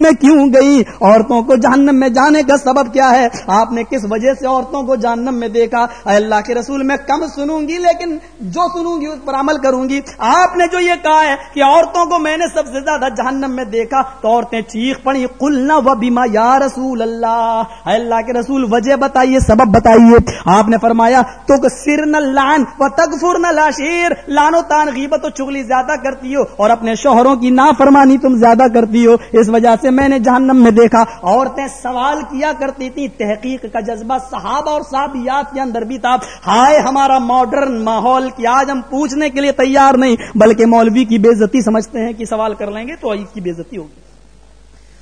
میں کیوں گئی؟ عورتوں کو جہنم میں جانے کا سبب کیا ہے؟ آپ نے کس وجہ سے عورتوں کو جہنم میں دیکھا؟ اے اللہ کے رسول، میں کم سنوں گی، لیکن جو سنوں گی اس پر عمل کروں گی۔ آپ نے جو یہ کہا ہے کہ عورتوں کو میں نے سب سے زیادہ جہنم میں دیکھا، تو عورتیں چیخ پڑی کلنا و بیما یا رسول اللہ۔ اے اللہ کے رسول، وجہ بتائیے، سبب بتائیے۔ آپ نے فرمایا تو سر نہ لان و تغفر نہ لاشیر لانو تان غیبت و چگلی زیادہ کرتی ہو اور اپنے شوہروں کی نافرمانی تم زیادہ کرتی ہو۔ اس وجہ سے میں نے جہنم میں دیکھا، عورتیں سوال کیا کرتی تھی تحقیق کا جذبہ صحابہ اور صحابیات کے اندر بھی تھا۔ ہائے ہمارا ماڈرن ماحول کی آج ہم پوچھنے کے لیے تیار نہیں، بلکہ مولوی کی بےزتی سمجھتے ہیں کہ سوال کر لیں گے تو عید کی بےزتی ہوگی۔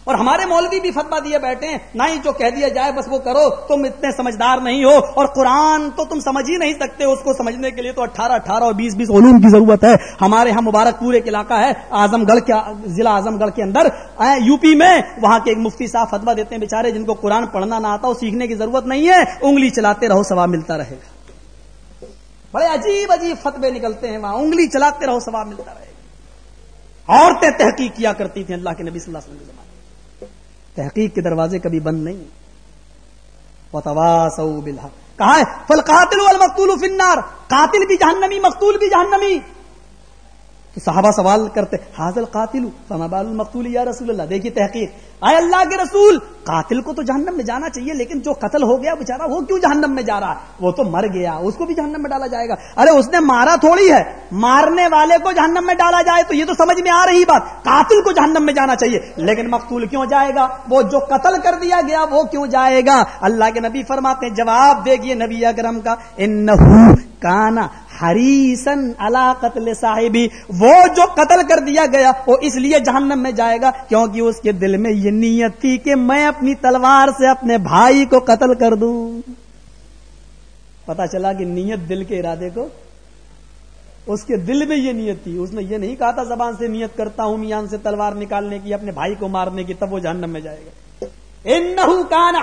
اور ہمارے مولوی بھی فتوا دیے بیٹھے ہیں، نہ ہی جو کہہ دیا جائے، بس وہ کرو، تم اتنے سمجھدار نہیں ہو اور قرآن تو تم سمجھ ہی نہیں سکتے، اس کو سمجھنے کے لیے تو اٹھارہ اٹھارہ اور بیس بیس علوم کی ضرورت ہے۔ ہمارے یہاں مبارک پورے کے علاقہ ہے اعظم گڑھ کے، ضلع اعظم گڑھ کے اندر۔ یو پی میں وہاں کے ایک مفتی صاحب فتوا دیتے ہیں بےچارے جن کو قرآن پڑھنا نہ آتا وہ سیکھنے کی ضرورت نہیں ہے، انگلی چلاتے رہو، ثواب ملتا رہے گا۔ بڑے عجیب عجیب فتوے نکلتے ہیں وہاں، انگلی چلاتے رہو، ثواب ملتا رہے گا۔ عورتیں تحقیق کیا کرتی تھیں اللہ کے نبی صلی اللہ علیہ وسلم تحقیق کے دروازے کبھی بند نہیں کہا ہے فل قاتل المقتول فنار قاتل بھی جہنمی، مقتول بھی جہنمی۔ صحابہ سوال کرتے حاضل قاتل، فما بال المقتول یا رسول اللہ؟ دیکھیے تحقیق، آئے اللہ کے رسول، قاتل کو تو جہنم میں جانا چاہیے، لیکن جو قتل ہو گیا بےچارا وہ کیوں جہنم میں جا رہا ہے؟ وہ تو مر گیا، اس کو بھی جہنم میں ڈالا جائے گا۔ ارے، اس نے مارا تھوڑی ہے، مارنے والے کو جہنم میں ڈالا جائے تو یہ تو سمجھ میں آ رہی بات، قاتل کو جہنم میں جانا چاہیے۔ لیکن مقتول کیوں جائے گا؟ وہ جو قتل کر دیا گیا، وہ کیوں جائے گا؟ اللہ کے نبی فرماتے ہیں، جواب دے گی نبی اکرم کا ان کانا ہریسن اللہ قتل صاحبی، وہ جو قتل کر دیا گیا، وہ اس لیے جہنم میں جائے گا کیونکہ اس کے دل میں یہ نیت تھی کہ میں اپنی تلوار سے اپنے بھائی کو قتل کر دوں۔ پتا چلا کہ نیت دل کے ارادے کو، اس کے دل میں یہ نیت تھی۔ اس نے یہ نہیں کہا تھا زبان سے نیت کرتا ہوں میان سے تلوار نکالنے کی، اپنے بھائی کو مارنے کی، تب وہ جہنم میں جائے گا۔ کان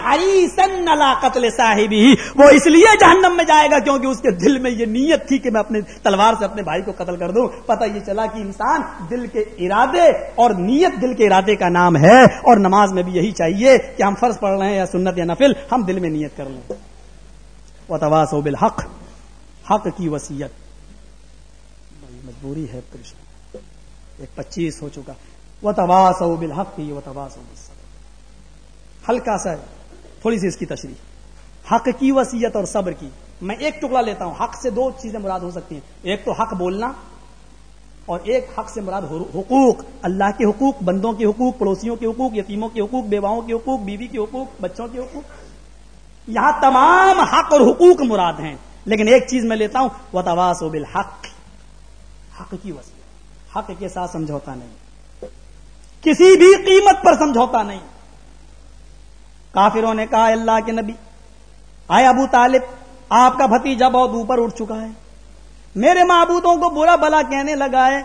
قتل صاحبی وہ اس لیے جہنم میں جائے گا کیونکہ اس کے دل میں یہ نیت تھی کہ میں اپنے تلوار سے اپنے بھائی کو قتل کر دوں۔ پتہ یہ چلا کہ انسان دل کے ارادے اور نیت دل کے ارادے کا نام ہے اور نماز میں بھی یہی چاہیے کہ ہم فرض پڑھ رہے ہیں یا سنت یا نفل، ہم دل میں نیت کر لیں۔ وہ تواس بالحق، حق کی وسیعت مجبوری ہے ایک پچیس ہو چکا۔ وہ تواس و بالحق کی وہ تواس ہلکا سا تھوڑی سی اس کی تشریح۔ حق کی وسیعت اور صبر کی۔ میں ایک ٹکڑا لیتا ہوں۔ حق سے دو چیزیں مراد ہو سکتی ہیں۔ ایک تو حق بولنا اور ایک حق سے مراد حقوق۔ اللہ کے حقوق، بندوں کے حقوق، پڑوسیوں کے حقوق، یتیموں کے حقوق، بیواؤں کے حقوق، بیوی کے حقوق، بچوں کے حقوق۔ یہاں تمام حق اور حقوق مراد ہیں۔ لیکن ایک چیز میں لیتا ہوں۔ وہ تواس و بالحق۔ حق کی وسیع حق کے ساتھ سمجھوتا نہیں۔ کسی بھی قیمت پر سمجھوتا نہیں۔ کافروں نے کہا اللہ کے نبی آئے ابو طالب، آپ کا بھتیجا بہت اوپر اٹھ چکا ہے۔ میرے معبودوں کو برا بلا کہنے لگا ہے۔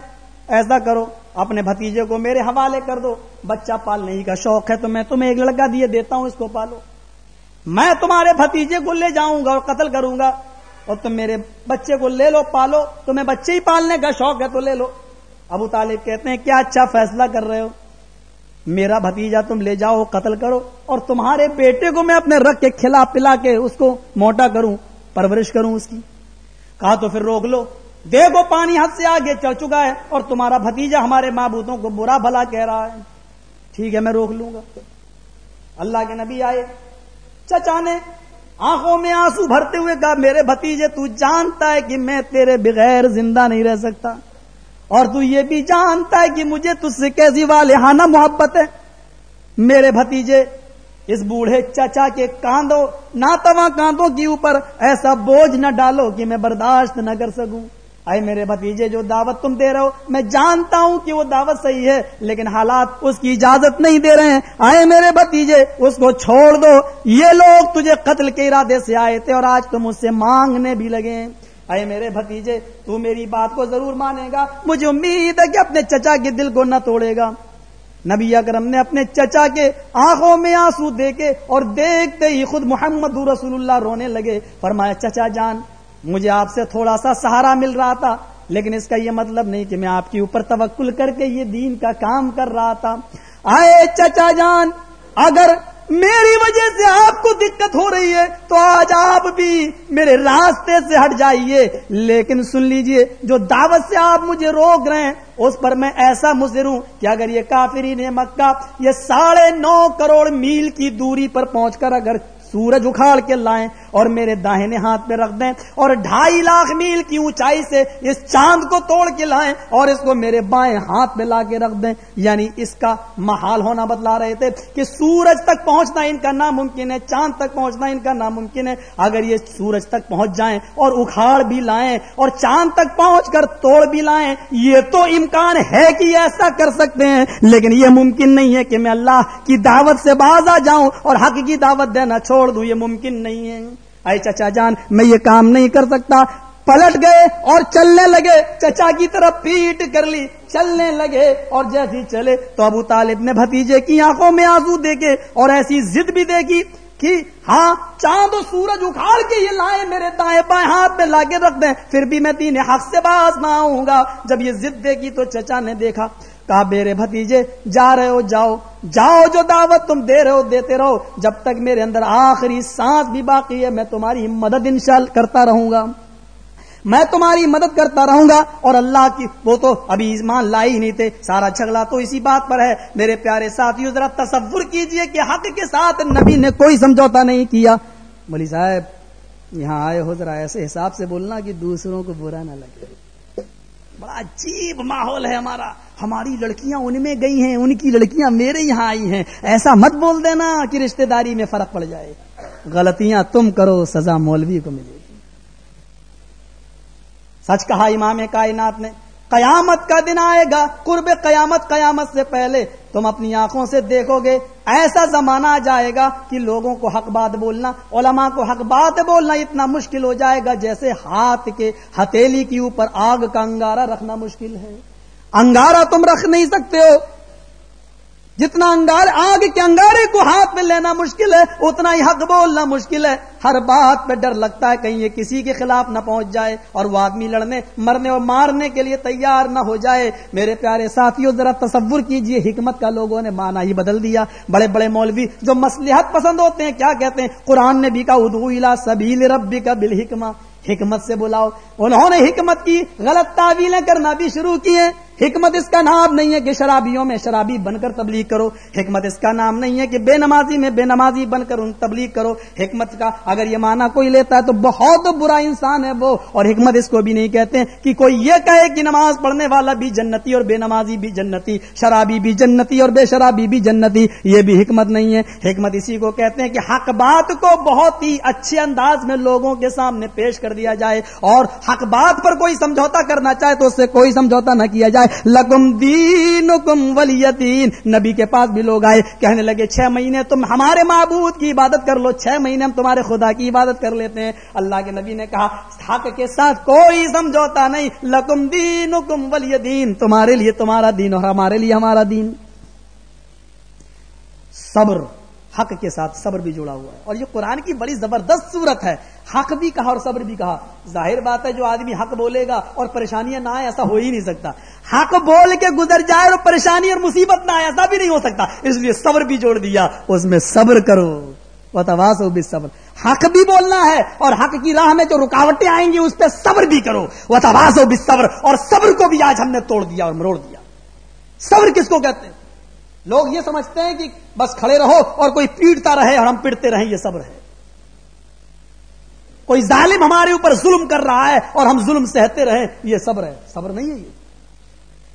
ایسا کرو، اپنے بھتیجے کو میرے حوالے کر دو۔ بچہ پالنے کا شوق ہے، تو میں تمہیں ایک لڑکا دیے دیتا ہوں، اس کو پالو۔ میں تمہارے بھتیجے کو لے جاؤں گا اور قتل کروں گا، اور تم میرے بچے کو لے لو، پالو۔ تمہیں بچے ہی پالنے کا شوق ہے، تو لے لو۔ ابو طالب کہتے ہیں، کیا اچھا فیصلہ کر رہے ہو؟ میرا بھتیجا تم لے جاؤ، قتل کرو اور تمہارے بیٹے کو میں اپنے رکھ کے کھلا پلا کے اس کو موٹا کروں، پرورش کروں اس کی۔ کہا تو پھر روک لو۔ دیکھو پانی ہاتھ سے آگے چڑھ چکا ہے اور تمہارا بھتیجا ہمارے بوتوں کو برا بھلا کہہ رہا ہے۔ ٹھیک ہے، میں روک لوں گا۔ اللہ کے نبی آئے۔ چچا نے آنکھوں میں آنسو بھرتے ہوئے کہا، میرے بھتیجے، تو جانتا ہے کہ میں تیرے بغیر زندہ نہیں رہ سکتا۔ اور تو یہ بھی جانتا ہے کہ مجھے تجھ سے کیسی والہانہ محبت ہے۔ میرے بھتیجے، اس بوڑھے چچا کے کاندو نہ توا کاندوں کے اوپر ایسا بوجھ نہ ڈالو کہ میں برداشت نہ کر سکوں۔ آئے میرے بھتیجے، جو دعوت تم دے رہے ہو، میں جانتا ہوں کہ وہ دعوت صحیح ہے، لیکن حالات اس کی اجازت نہیں دے رہے ہیں۔ آئے میرے بھتیجے، اس کو چھوڑ دو۔ یہ لوگ تجھے قتل کے ارادے سے آئے تھے اور آج تم اس سے مانگنے بھی لگے ہیں۔ اے میرے بھتیجے، تو میری بات کو ضرور مانے گا، مجھے امید ہے کہ اپنے چچا کے دل کو نہ توڑے گا۔ نبی اکرم نے اپنے چچا کے آنکھوں میں آنسو دے کے اور دیکھتے ہی خود محمد رسول اللہ رونے لگے۔ فرمایا، چچا جان، مجھے آپ سے تھوڑا سا سہارا مل رہا تھا، لیکن اس کا یہ مطلب نہیں کہ میں آپ کے اوپر توکل کر کے یہ دین کا کام کر رہا تھا۔ آئے چچا جان، اگر میری وجہ سے آپ کو دقت ہو رہی ہے تو آج آپ بھی میرے راستے سے ہٹ جائیے۔ لیکن سن لیجیے، جو دعوت سے آپ مجھے روک رہے ہیں، اس پر میں ایسا مضر ہوں کہ اگر یہ کافرین مکہ یہ ساڑھے نو کروڑ میل کی دوری پر پہنچ کر اگر سورج اکھاڑ کے لائیں اور میرے داہنے ہاتھ میں رکھ دیں اور ڈھائی لاکھ میل کی اونچائی سے اس چاند کو توڑ کے لائیں اور اس کو میرے بائیں ہاتھ میں لا کے رکھ دیں۔ یعنی اس کا محال ہونا بتلا رہے تھے کہ سورج تک پہنچنا ان کا ناممکن ہے، چاند تک پہنچنا ان کا ناممکن ہے۔ اگر یہ سورج تک پہنچ جائیں اور اکھاڑ بھی لائیں اور چاند تک پہنچ کر توڑ بھی لائیں، یہ تو امکان ہے کہ ایسا کر سکتے ہیں۔ لیکن یہ ممکن نہیں ہے کہ میں اللہ کی دعوت سے باز آ جاؤں اور حق کی دعوت دینا چھوڑ دوں، یہ ممکن نہیں ہے۔ اے چچا جان، میں یہ کام نہیں کر سکتا۔ پلٹ گئے اور چلنے لگے۔ چچا کی طرف پیٹ کر لی۔ چلنے لگے اور جیسی چلے تو ابو طالب نے بھتیجے کی آنکھوں میں آنسو دیکھے اور ایسی ضد بھی دیکھی کہ ہاں چاند و سورج اکھاڑ کے یہ لائے میرے دائیں بائیں ہاتھ میں لا کے رکھ دیں۔ پھر بھی میں تین حق سے باز نہ آؤں گا۔ جب یہ ضد دیکھی تو چچا نے دیکھا۔ کہا میرے بھتیجے، جا رہے ہو، جاؤ۔ جاؤ جو دعوت تم دے رہے ہو، دیتے رہو۔ جب تک میرے اندر آخری سانس بھی باقی ہے، میں تمہاری مدد انشاء کرتا رہوں گا۔ میں تمہاری مدد کرتا رہوں گا۔ اور اللہ کی، وہ تو ابھی ایمان لائی ہی نہیں تھے۔ سارا جھگڑا تو اسی بات پر ہے۔ میرے پیارے ساتھیوں ذرا تصور کیجیے کہ حق کے ساتھ نبی نے کوئی سمجھوتا نہیں کیا۔ بلی صاحب، یہاں آئے ہو، ذرا ایسے حساب سے بولنا کہ دوسروں کو برا نہ لگے۔ بڑا عجیب ماحول ہے ہمارا۔ ہماری لڑکیاں ان میں گئی ہیں، ان کی لڑکیاں میرے یہاں آئی ہیں۔ ایسا مت بول دینا کہ رشتہ داری میں فرق پڑ جائے۔ غلطیاں تم کرو، سزا مولوی کو ملے گی۔ سچ کہا امام کائنات نے، قیامت کا دن آئے گا، قرب قیامت قیامت سے پہلے تم اپنی آنکھوں سے دیکھو گے، ایسا زمانہ آ جائے گا کہ لوگوں کو حق بات بولنا، علماء کو حق بات بولنا اتنا مشکل ہو جائے گا جیسے ہاتھ کے ہتھیلی کے اوپر آگ کا انگارہ رکھنا مشکل ہے۔ انگارہ تم رکھ نہیں سکتے ہو۔ جتنا انگار آگ کے انگارے کو ہاتھ میں لینا مشکل ہے، اتنا ہی حق بولنا مشکل ہے۔ ہر بات پہ ڈر لگتا ہے کہیں یہ کسی کے خلاف نہ پہنچ جائے اور وہ آدمی لڑنے، مرنے اور مارنے کے لیے تیار نہ ہو جائے۔ میرے پیارے ساتھیوں ذرا تصور کیجیے، حکمت کا لوگوں نے مانا ہی بدل دیا۔ بڑے بڑے مولوی جو مسلحت پسند ہوتے ہیں، کیا کہتے ہیں؟ قرآن نے بھی کہا ادو الا سبیل ربی کا بل حکمت سے بلاؤ۔ انہوں نے حکمت کی، غلط تعویلیں کرنا بھی شروع کیے۔ حکمت اس کا نام نہیں ہے کہ شرابیوں میں شرابی بن کر تبلیغ کرو، حکمت اس کا نام نہیں ہے کہ بے نمازی میں بے نمازی بن کر ان تبلیغ کرو۔ حکمت کا اگر یہ مانا کوئی لیتا ہے تو بہت برا انسان ہے وہ، اور حکمت اس کو بھی نہیں کہتے کہ کوئی یہ کہے کہ نماز پڑھنے والا بھی جنتی اور بے نمازی بھی جنتی، شرابی بھی جنتی اور بے شرابی بھی جنتی، یہ بھی حکمت نہیں ہے۔ حکمت اسی کو کہتے ہیں کہ حق بات کو بہت ہی اچھے انداز میں لوگوں کے سامنے پیش کر دیا جائے، اور حق بات پر کوئی سمجھوتا کرنا چاہے تو اس سے کوئی سمجھوتا نہ کیا جائے۔ لکم دین ولی دین نبی کے پاس بھی لوگ آئے، کہنے لگے، چھ مہینے تم ہمارے معبود کی عبادت کر لو، چھ مہینے ہم تمہارے خدا کی عبادت کر لیتے ہیں۔ اللہ کے نبی نے کہا، حق کے ساتھ کوئی سمجھوتا نہیں۔ لکم دین ولی دین تمہارے لیے تمہارا دین اور ہمارے لیے ہمارا دین۔ صبر۔ حق کے ساتھ صبر بھی جڑا ہوا ہے۔ اور یہ قرآن کی بڑی زبردست صورت ہے۔ حق بھی کہا اور صبر بھی کہا۔ ظاہر بات ہے جو آدمی حق بولے گا اور پریشانیاں نہ آئے ایسا ہو ہی نہیں سکتا۔ حق بول کے گزر جائے اور پریشانی اور مصیبت نہ آئے ایسا بھی نہیں ہو سکتا۔ اس لیے صبر بھی جوڑ دیا۔ اس میں صبر کرو۔ بتواس ہو بھی صبر حق بھی بولنا ہے اور حق کی راہ میں جو رکاوٹیں آئیں گی اس پہ صبر بھی کرو۔ وہ ہو بھی صبر اور صبر کو بھی آج ہم نے توڑ دیا اور مروڑ دیا۔ صبر کس کو کہتے ہیں؟ لوگ یہ سمجھتے ہیں کہ بس کھڑے رہو اور کوئی پیٹتا رہے اور ہم پیٹتے رہیں، یہ صبر ہے کوئی ظالم ہمارے اوپر ظلم کر رہا ہے اور ہم ظلم سہتے رہیں، یہ صبر ہے صبر نہیں ہے یہ۔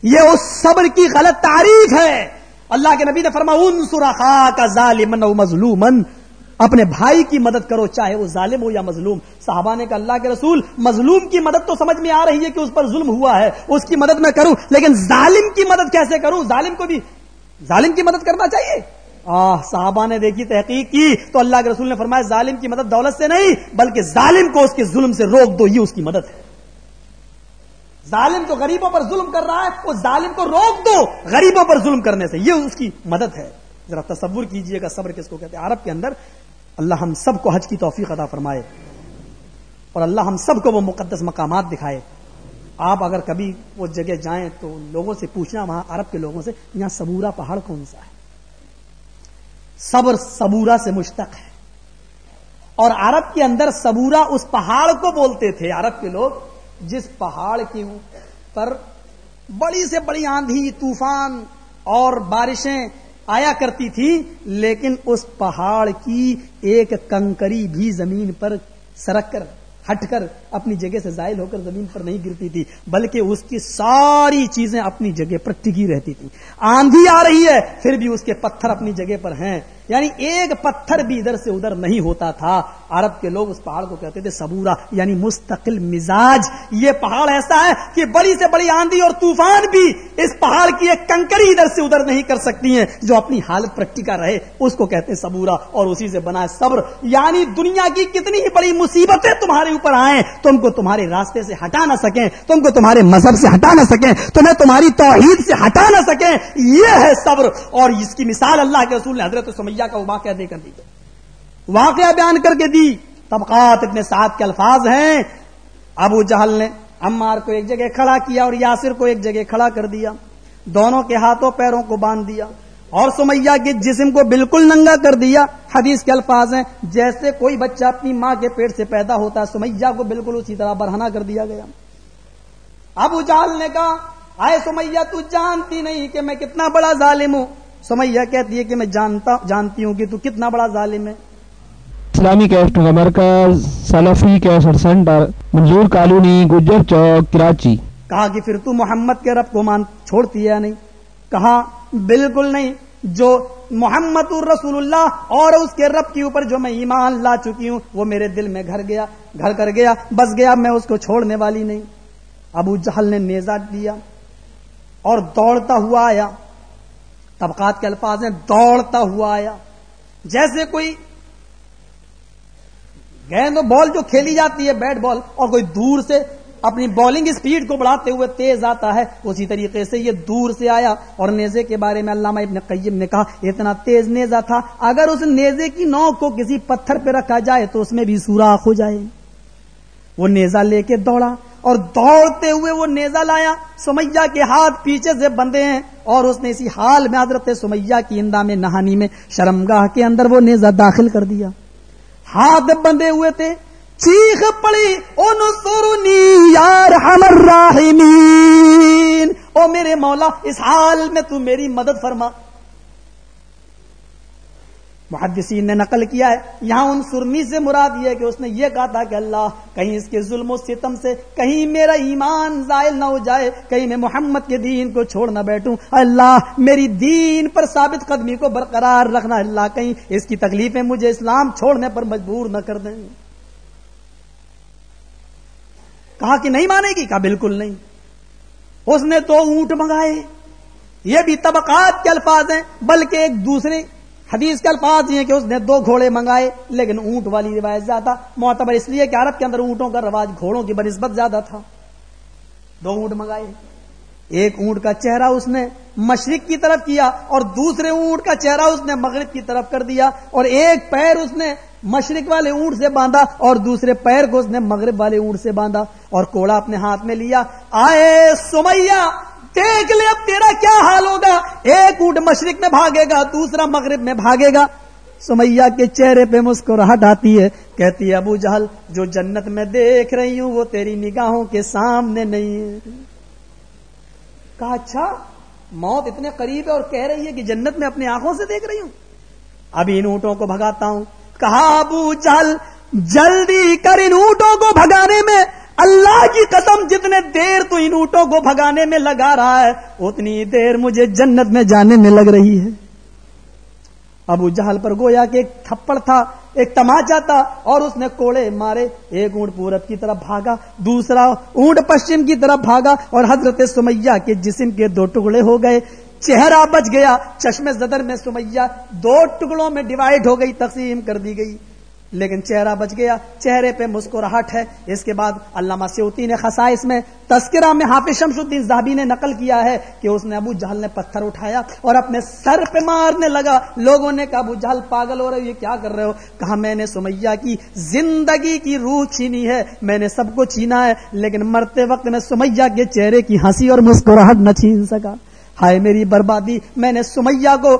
یہ اس صبر کی غلط تعریف ہے۔ اللہ کے نبی نے فرما ان سرخا کا ظالم مظلوم اپنے بھائی کی مدد کرو، چاہے وہ ظالم ہو یا مظلوم۔ صحابہ نے کہا، اللہ کے رسول، مظلوم کی مدد تو سمجھ میں آ رہی ہے کہ اس پر ظلم ہوا ہے، اس کی مدد میں کروں، لیکن ظالم کی مدد کیسے کروں؟ ظالم کو بھی ظالم کی مدد کرنا چاہیے؟ آہ، صحابہ نے دیکھی تحقیق کی تو اللہ کے رسول نے فرمایا، ظالم کی مدد دولت سے نہیں، بلکہ ظالم کو اس کے ظلم سے روک دو، یہ اس کی مدد ہے۔ ظالم تو غریبوں پر ظلم کر رہا ہے اس ظالم کو روک دو غریبوں پر ظلم کرنے سے، یہ اس کی مدد ہے۔ ذرا تصور کیجیے گا صبر کس کو کہتے ہیں۔ عرب کے اندر اللہ ہم سب کو حج کی توفیق ادا فرمائے اور اللہ ہم سب کو وہ مقدس مقامات دکھائے۔ آپ اگر کبھی وہ جگہ جائیں تو لوگوں سے پوچھنا، وہاں عرب کے لوگوں سے، یہاں سبورا پہاڑ کون سا ہے؟ صبر صبورا سے مشتق ہے۔ اور عرب کے اندر صبورا اس پہاڑ کو بولتے تھے، عرب کے لوگ، جس پہاڑ کے اوپر بڑی سے بڑی آندھی، طوفان اور بارشیں آیا کرتی تھی، لیکن اس پہاڑ کی ایک کنکری بھی زمین پر سرک کر ہٹ کر اپنی جگہ سے زائل ہو کر زمین پر نہیں گرتی تھی، بلکہ اس کی ساری چیزیں اپنی جگہ پر ٹکی رہتی تھی۔ آندھی آ رہی ہے، پھر بھی اس کے پتھر اپنی جگہ پر ہیں۔ یعنی ایک پتھر بھی ادھر سے ادھر نہیں ہوتا تھا۔ عرب کے لوگ اس پہاڑ کو کہتے تھے سبورا یعنی مستقل مزاج۔ یہ پہاڑ ایسا ہے کہ بڑی سے بڑی آندھی اور طوفان بھی اس پہاڑ کی ایک کنکری ادھر سے ادھر نہیں کر سکتی ہیں۔ جو اپنی حالت پر ٹکا رہے، اس کو کہتے ہیں سبورا اور اسی سے بنا صبر۔ یعنی دنیا کی کتنی ہی بڑی مصیبتیں تمہارے اوپر آئیں، تم کو تمہارے راستے سے ہٹا نہ سکیں، تم کو تمہارے مذہب سے ہٹا نہ سکیں، تمہیں تمہاری توحید سے ہٹا نہ سکیں۔ یہ ہے صبر۔ اور اس کی مثال اللہ کے رسول نے حضرت سمجھ کا واقعہ دے کر دی واقعہ بیان کر کے دی۔ طبقات اتنے ساتھ کے الفاظ ہیں۔ ابو جہل نے عمار کو ایک جگہ کھڑا کیا اور یاسر کو ایک جگہ کھڑا کر دیا۔ دونوں کے ہاتھوں پیروں کو باندھ دیا۔ اور سمیا کے جسم کو بالکل ننگا کر دیا۔ حدیث کے الفاظ ہیں۔ جیسے کوئی بچہ اپنی ماں کے پیٹ سے پیدا ہوتا ہے سمیا کو بالکل اسی طرح برہنا کر دیا گیا۔ ابو جہل نے کہا، آئے سمیا تو جانتی نہیں کہ میں کتنا بڑا ظالم ہوں۔ سمیا کہتی ہے کہ میں جانتا جانتی ہوں کہ تو کتنا بڑا ظالم ہے۔ اسلامی کیسٹ کا مرکز، سلفی cassette centre, Manzoor colony, Gujjar Chowk, Karachi. کہا کہ پھر تو محمد کے رب کو مان چھوڑتی ہے نہیں؟ کہا، بالکل نہیں۔ جو محمد الرسول اللہ اور اس کے رب کے اوپر جو میں ایمان لا چکی ہوں، وہ میرے دل میں گھر گیا، گھر کر گیا، بس گیا، میں اس کو چھوڑنے والی نہیں۔ ابو جہل نے نیزا دیا اور دوڑتا ہوا آیا۔ طبقات کے الفاظ ہیں، دوڑتا ہوا آیا۔ جیسے کوئی گیند بال جو کھیلی جاتی ہے بیٹ بال اور کوئی دور سے اپنی بالنگ اسپیڈ کو بڑھاتے ہوئے تیز آتا ہے، اسی طریقے سے یہ دور سے آیا اور نیزے کے بارے میں علامہ ابن قیم نے کہا اتنا تیز نیزا تھا، اگر اس نیزے کی نوک کو کسی پتھر پہ رکھا جائے تو اس میں بھی سوراخ ہو جائے۔ وہ نیزا لے کے دوڑا اور دوڑتے ہوئے وہ نیزا لایا۔ سمیا کے ہاتھ پیچھے سے بندے ہیں اور اس نے اسی حال میں حضرت سمیا کی اندہ میں نہانی میں شرمگاہ کے اندر وہ نیزا داخل کر دیا۔ ہاتھ بندے ہوئے تھے، چیخ پڑی ان سرنی یار ہمر راہمین. او میرے مولا، اس حال میں تو میری مدد فرما۔ محدثین نے نقل کیا ہے۔ یہاں ان سرنی سے مراد یہ کہ اس نے یہ کہا تھا کہ اللہ کہیں اس کے ظلم و ستم سے کہیں میرا ایمان زائل نہ ہو جائے، کہیں میں محمد کے دین کو چھوڑ نہ بیٹھوں۔ اللہ میری دین پر ثابت قدمی کو برقرار رکھنا اللہ کہیں اس کی تکلیفیں مجھے اسلام چھوڑنے پر مجبور نہ کر دیں۔ کہا کہ نہیں مانے گی؟ کہا بالکل نہیں۔ اس نے تو اونٹ منگائے۔ یہ بھی طبقات کے الفاظ ہیں، بلکہ ایک دوسرے حدیث کے الفاظ یہ کہ اس نے دو گھوڑے منگائے، لیکن اونٹ والی روایت زیادہ، معتبر اس لیے کہ عرب کے اندر اونٹوں کا رواج گھوڑوں کی بنسبت زیادہ تھا۔ دو اونٹ منگائے۔ ایک اونٹ کا چہرہ اس نے مشرق کی طرف کیا اور دوسرے اونٹ کا چہرہ اس نے مغرب کی طرف کر دیا اور ایک پیر اس نے مشرق والے اونٹ سے باندھا اور دوسرے پیر کو اس نے مغرب والے اونٹ سے باندھا اور کوڑا اپنے ہاتھ میں لیا۔ آئے سمیا دیکھ لے اب تیرا کیا حال ہوگا؟ ایک اونٹ مشرق میں بھاگے گا، دوسرا مغرب میں بھاگے گا۔ سمیا کے چہرے پہ مسکراہٹ آتی ہے، کہتی ہے، ابو جہل، جو جنت میں دیکھ رہی ہوں، وہ تیری نگاہوں کے سامنے نہیں ہے۔ کہا اچھا موت اتنے قریب ہے اور کہہ رہی ہے کہ جنت میں اپنی آنکھوں سے دیکھ رہی ہوں۔ ابھی ان اونٹوں کو بھگاتا ہوں۔ کہا، ابو جہل، جلدی کر ان اونٹوں کو بھگانے میں۔ اللہ کی قسم جتنے دیر تو ان اونٹوں کو بھگانے میں لگا رہا ہے، اتنی دیر مجھے جنت میں جانے میں لگ رہی ہے۔ ابو جہل پر گویا کہ ایک تھپڑ تھا، ایک تماچا تھا اور اس نے کوڑے مارے، ایک اونٹ پورب کی طرف بھاگا، دوسرا اونٹ پشچم کی طرف بھاگا اور حضرت سمیا کے جسم کے دو ٹکڑے ہو گئے۔ چہرہ بچ گیا چشم زدر میں سمیا دو ٹکڑوں میں ڈیوائڈ ہو گئی، تقسیم کر دی گئی۔ لیکن چہرہ بچ گیا، چہرے پہ مسکراہٹ ہے۔ اس کے بعد علامہ سیوتی نے خسائش میں تذکرہ میں حافظ شمس الدین زہبی نے نقل کیا ہے کہ اس نے ابو جہل نے پتھر اٹھایا اور اپنے سر پہ مارنے لگا۔ لوگوں نے کہا، ابو جہل پاگل ہو رہے ہو، یہ کیا کر رہے ہو؟ کہا، میں نے سمیا کی زندگی کی روح چھینی ہے، میں نے سب کو چھینا ہے، لیکن مرتے وقت میں سمیا کے چہرے کی ہنسی اور مسکراہٹ نہ چھین سکا۔ ہائے میری بربادی، میں نے سمیا کو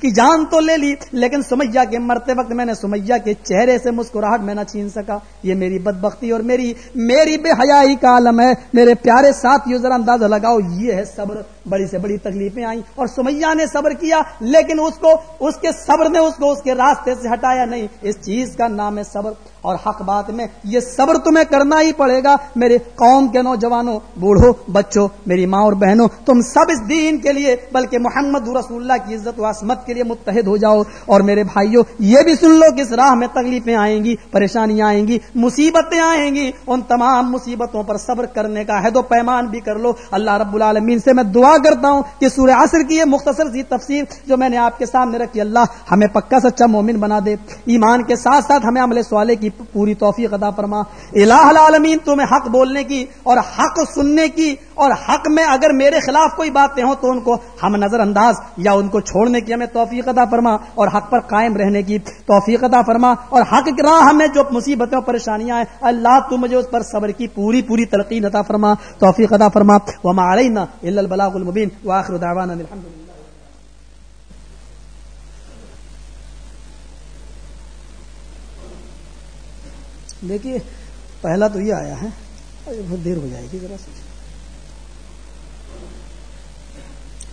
کی جان تو لے لی، لیکن سمیا کے مرتے وقت میں نے سمیا کے چہرے سے مسکراہٹ میں نہ چھین سکا۔ یہ میری بدبختی اور میری میری بے حیائی کا عالم ہے۔ میرے پیارے ساتھ ذرا اندازہ لگاؤ، یہ ہے صبر۔ بڑی سے بڑی تکلیفیں آئیں اور سمیا نے صبر کیا، لیکن اس کو، اس کے صبر نے اس کو اس کے راستے سے ہٹایا نہیں۔ اس چیز کا نام ہے صبر۔ اور حق بات میں، یہ صبر تمہیں کرنا ہی پڑے گا۔ میرے قوم کے نوجوانوں، بوڑھو، بچوں، میری ماں اور بہنوں، تم سب اس دین کے لیے، بلکہ محمد رسول اللہ کی عزت و عصمت کے لیے متحد ہو جاؤ۔ اور میرے بھائیوں، یہ بھی سن لو کہ اس راہ میں تکلیفیں آئیں گی، پریشانیاں آئیں گی، مصیبتیں آئیں گی۔ ان تمام مصیبتوں پر صبر کرنے کا ہے تو پیمان بھی کر لو۔ اللہ رب العالمین سے میں دعا کرتا ہوں کہ سورہ عصر کی یہ مختصر سی تفسیر جو میں نے آپ کے سامنے رکھی، اللہ ہمیں پکا سچا مومن بنا دے۔ ایمان کے ساتھ ساتھ ہمیں عمل سوالے کی پوری توفیق ادا فرما۔ الہ العالمین، تمہیں حق بولنے کی اور حق سننے کی اور حق میں اگر میرے خلاف کوئی باتیں ہوں تو ان کو ہم نظر انداز یا ان کو چھوڑنے کی ہمیں توفیق ادا فرما اور حق پر قائم رہنے کی توفیق ادا فرما۔ اور حق کی راہ ہمیں جو مصیبتیں پریشانیاں ہیں، اللہ تم مجھے اس پر صبر کی پوری پوری تلقین عطا فرما، توفیق ادا فرما۔ وما علینا الا البلاغ المبین واخر دعوانا الحمدللہ دیکھیے، پہلا تو یہ آیا ہے بہت دیر ہو جائے گی ذرا سے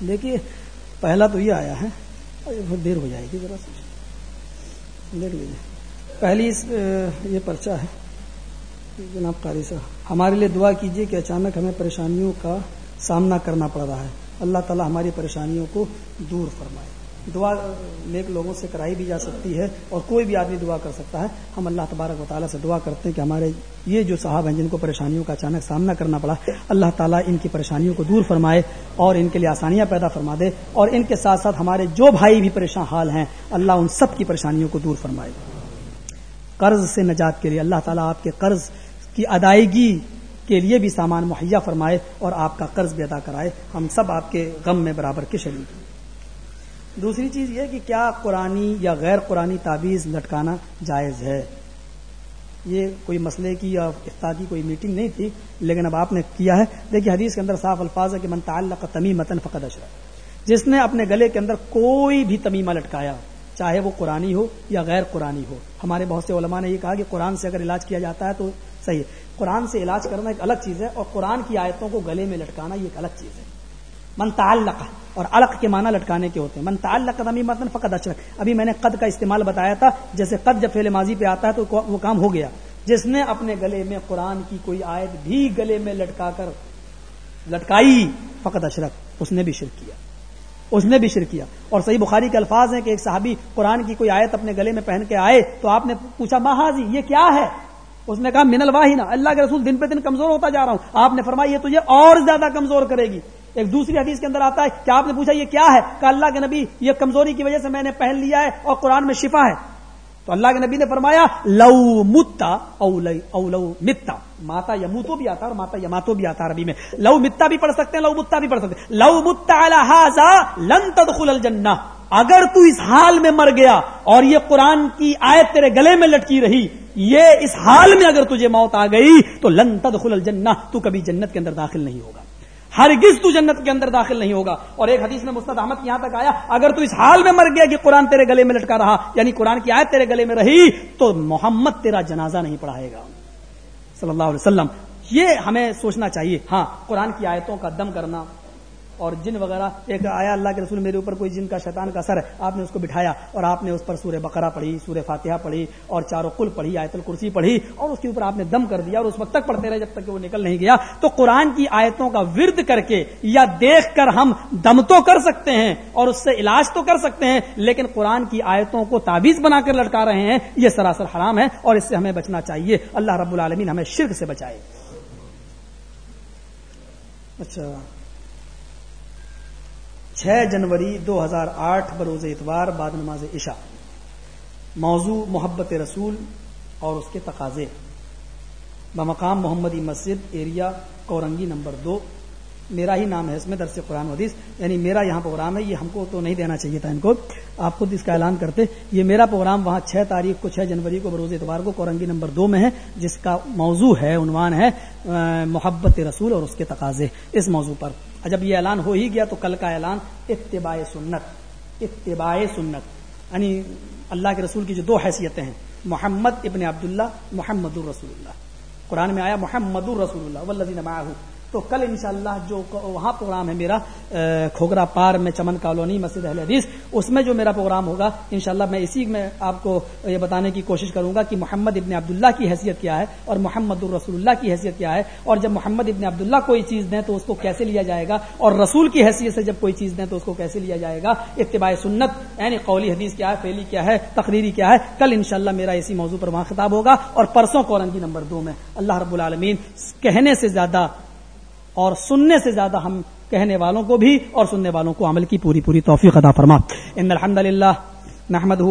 دیکھیے، پہلا تو یہ آیا ہے بہت دیر ہو جائے گی ذرا سے دیکھ لیجیے۔ پہلی اس یہ پرچہ ہے، جناب قاری صاحب۔ ہمارے لیے دعا کیجیے کہ اچانک ہمیں پریشانیوں کا سامنا کرنا پڑ رہا ہے۔ اللہ تعالی ہماری پریشانیوں کو دور فرمائے۔ دعا نیک لوگوں سے کرائی بھی جا سکتی ہے اور کوئی بھی آدمی دعا کر سکتا ہے۔ ہم اللہ تبارک و تعالیٰ سے دعا کرتے ہیں کہ ہمارے یہ جو صاحب ہیں جن کو پریشانیوں کا اچانک سامنا کرنا پڑا، اللہ تعالیٰ ان کی پریشانیوں کو دور فرمائے اور ان کے لیے آسانیاں پیدا فرما دے اور ان کے ساتھ ساتھ ہمارے جو بھائی بھی پریشان حال ہیں، اللہ ان سب کی پریشانیوں کو دور فرمائے۔ قرض سے نجات کے لیے اللہ تعالیٰ آپ کے قرض کی ادائیگی کے لیے بھی سامان مہیا فرمائے اور آپ کا قرض بھی ادا کرائے۔ ہم سب آپ کے غم میں برابر کے شریک ہیں۔ دوسری چیز یہ کہ کیا قرآن یا غیر قرآن تعویذ لٹکانا جائز ہے؟ یہ کوئی مسئلے کی یا افتا کی کوئی میٹنگ نہیں تھی، لیکن اب آپ نے کیا ہے۔ دیکھیے حدیث کے اندر صاف الفاظ ہے کہ من تعلق تمی متن فقد اشرف جس نے اپنے گلے کے اندر کوئی بھی تمیمہ لٹکایا چاہے وہ قرآن ہو یا غیر قرآن ہو۔ ہمارے بہت سے علماء نے یہ کہا کہ قرآن سے اگر علاج کیا جاتا ہے تو صحیح ہے۔ قرآن سے علاج کرنا ایک الگ چیز ہے اور قرآن کی آیتوں کو گلے میں لٹکانا یہ ایک الگ چیز ہے۔ من تعلق، اور الق کے معنی لٹکانے کے ہوتے ہیں۔ من تعلق قدمی متن فقط اشرک۔ ابھی میں نے قد کا استعمال بتایا تھا، جیسے قد جب فعل ماضی پہ آتا ہے تو وہ کام ہو گیا۔ جس نے اپنے گلے میں قرآن کی کوئی آیت بھی گلے میں لٹکا کر لٹکائی فقط اشرک، اس نے بھی شرک کیا۔ اس نے بھی شرک کیا۔ اور صحیح بخاری کے الفاظ ہیں کہ ایک صحابی قرآن کی کوئی آیت اپنے گلے میں پہن کے آئے تو آپ نے پوچھا مہاجی یہ کیا ہے؟ اس نے کہا من الواہنا اللہ کے رسول دن پہ دن کمزور ہوتا جا رہا ہوں۔ آپ نے فرمایا، یہ تجھے اور زیادہ کمزور کرے گی۔ ایک دوسری حدیث کے اندر آتا ہے کہ آپ نے پوچھا، یہ کیا ہے؟ کہ اللہ کے نبی، یہ کمزوری کی وجہ سے میں نے پہن لیا ہے اور قرآن میں شفا ہے۔ تو اللہ کے نبی نے فرمایا، لو متا او لو متا۔ ماتا یموتو بھی آتا اور ماتا یماتو بھی آتا عربی میں۔ لو متا بھی پڑھ سکتے ہیں، لو متا بھی پڑھ سکتے ہیں۔ لو متا لن تدخل الجنہ۔ اگر تو اس حال میں مر گیا اور یہ قرآن کی آیت تیرے گلے میں لٹکی رہی، یہ اس حال میں اگر تجھے موت آ گئی، تو لن تدخل الجنہ، تو کبھی جنت کے اندر داخل نہیں ہوگا۔ ہرگز تو جنت کے اندر داخل نہیں ہوگا۔ اور ایک حدیث میں مستد احمد یہاں تک آیا، اگر تو اس حال میں مر گیا کہ قرآن تیرے گلے میں لٹکا رہا یعنی قرآن کی آیت تیرے گلے میں رہی، تو محمد تیرا جنازہ نہیں پڑھائے گا۔ صلی اللہ علیہ وسلم، یہ ہمیں سوچنا چاہیے۔ ہاں قرآن کی آیتوں کا دم کرنا اور جن وغیرہ، ایک آیا اللہ کے رسول میرے اوپر کوئی جن کا شیطان کا اثر ہے، آپ نے اس کو بٹھایا اور آپ نے اس پر سورہ بقرہ پڑھی، سورہ فاتحہ پڑھی اور چاروں کل پڑھی، آیت الکرسی پڑھی اور اس کے اوپر آپ نے دم کر دیا اور اس وقت تک پڑھتے رہے جب تک کہ وہ نکل نہیں گیا۔ تو قرآن کی آیتوں کا ورد کر کے یا دیکھ کر ہم دم تو کر سکتے ہیں اور اس سے علاج تو کر سکتے ہیں، لیکن قرآن کی آیتوں کو تعویذ بنا کر لٹکا رہے ہیں، یہ سراسر حرام ہے اور اس سے ہمیں بچنا چاہیے۔ اللہ رب العالمین ہمیں شرک سے بچائے۔ اچھا۔ چھ جنوری دو ہزار آٹھ بروز اتوار بعد نماز عشاء۔ موضوع محبت رسول اور اس کے تقاضے۔ بمقام محمدی مسجد ایریا کورنگی نمبر دو۔ میرا ہی نام ہے، اس میں درس قرآن حدیث یعنی میرا یہاں پروگرام ہے، یہ ہم کو تو نہیں دینا چاہیے تھا ان کو۔ آپ خود اس کا اعلان کرتے، یہ میرا پروگرام وہاں چھ تاریخ کو، چھ جنوری کو، بروز اتوار کو، کورنگی نمبر دو میں ہے، جس کا موضوع ہے، عنوان ہے محبت رسول اور اس کے تقاضے۔ اس موضوع پر۔ جب یہ اعلان ہو ہی گیا تو کل کا اعلان اتباع سنت اتباع سنت۔ یعنی اللہ کے رسول کی جو دو حیثیتیں ہیں، محمد ابن عبداللہ، محمد الرسول اللہ۔ قرآن میں آیا، محمد الرسول اللہ ولزین تو کل انشاءاللہ جو وہاں پروگرام ہے میرا کھوگرا پار میں چمن کالونی مسجد اہل حدیث، اس میں جو میرا پروگرام ہوگا، انشاءاللہ میں اسی میں آپ کو یہ بتانے کی کوشش کروں گا کہ محمد ابن عبداللہ کی حیثیت کیا ہے اور محمد الرسول اللہ کی حیثیت کیا ہے۔ اور جب محمد ابن عبداللہ کوئی چیز دیں تو اس کو کیسے لیا جائے گا؟ اور رسول کی حیثیت سے جب کوئی چیز دیں تو اس کو کیسے لیا جائے گا؟ اتباع سنت یعنی قولی حدیث کیا ہے فیلی کیا ہے، تقریری کیا ہے، کل انشاءاللہ میرا اسی موضوع پر وہاں خطاب ہوگا۔ اور پرسوں کورنگی نمبر دو میں، اللہ رب العالمین کہنے سے زیادہ اور سننے سے زیادہ ہم کہنے والوں کو بھی اور سننے والوں کو عمل کی پوری پوری توفیق عطا فرما۔ ان الحمد للہ نحمد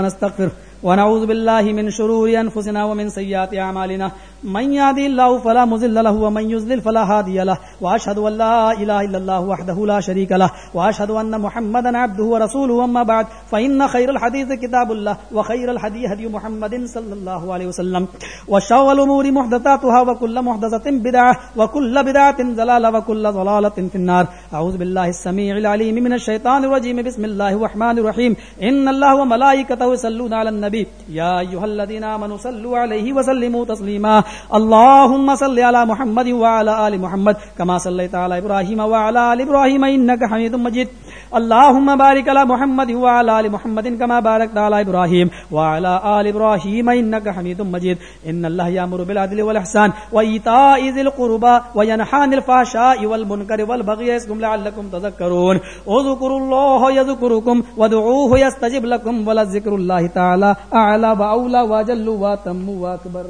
نستغفر ونعوذ بالله من شرور انفسنا ومن سيئات اعمالنا من يهدي الله فلا مضل له ومن يضلل فلا هادي له. واشهد ان لا اله الا الله وحده لا شريك له. واشهد ان محمدا عبده ورسوله. اما بعد فان خير الحديث كتاب الله وخير الهدي هدي محمد صلى الله عليه وسلم. وشر الامور محدثاتها وكل محدثه بدعه وكل بدعه ضلاله وكل ضلاله في النار. اعوذ بالله السميع العليم من الشيطان الرجيم. بسم الله الرحمن الرحيم. ان الله وملائكته يصلون على النبي النبي يا ايها الذين امنوا صلوا عليه وسلموا تسليما. اللهم صل على محمد وعلى ال محمد كما صليت على ابراهيم وعلى ال ابراهيم انك حميد مجيد. اللهم بارك على محمد وعلى ال محمد كما باركت على ابراهيم وعلى ال ابراهيم انك حميد مجيد ان الله يأمر بالعدل والاحسان وايتاء ذي القربى وينهى عن الفحشاء والمنكر والبغي يعظكم لعلكم تذكرون اذكروا الله يذكركم وادعوه يستجب لكم ولذكر الله تعالى اعلى واولى واجل واتم واكبر